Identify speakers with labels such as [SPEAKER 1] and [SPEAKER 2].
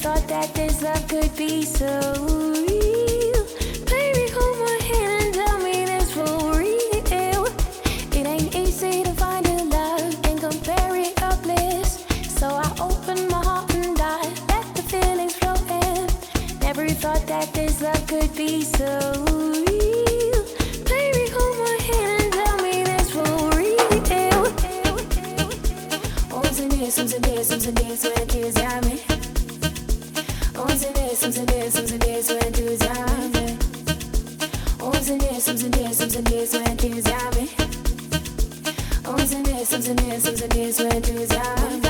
[SPEAKER 1] Thought that this love could be so real. Baby, hold my hand and tell me this for real. It ain't easy to find a love and compare it to bliss. So I open my heart and I let the feelings flow in. Never thought that this love could be so real. Season is when is out.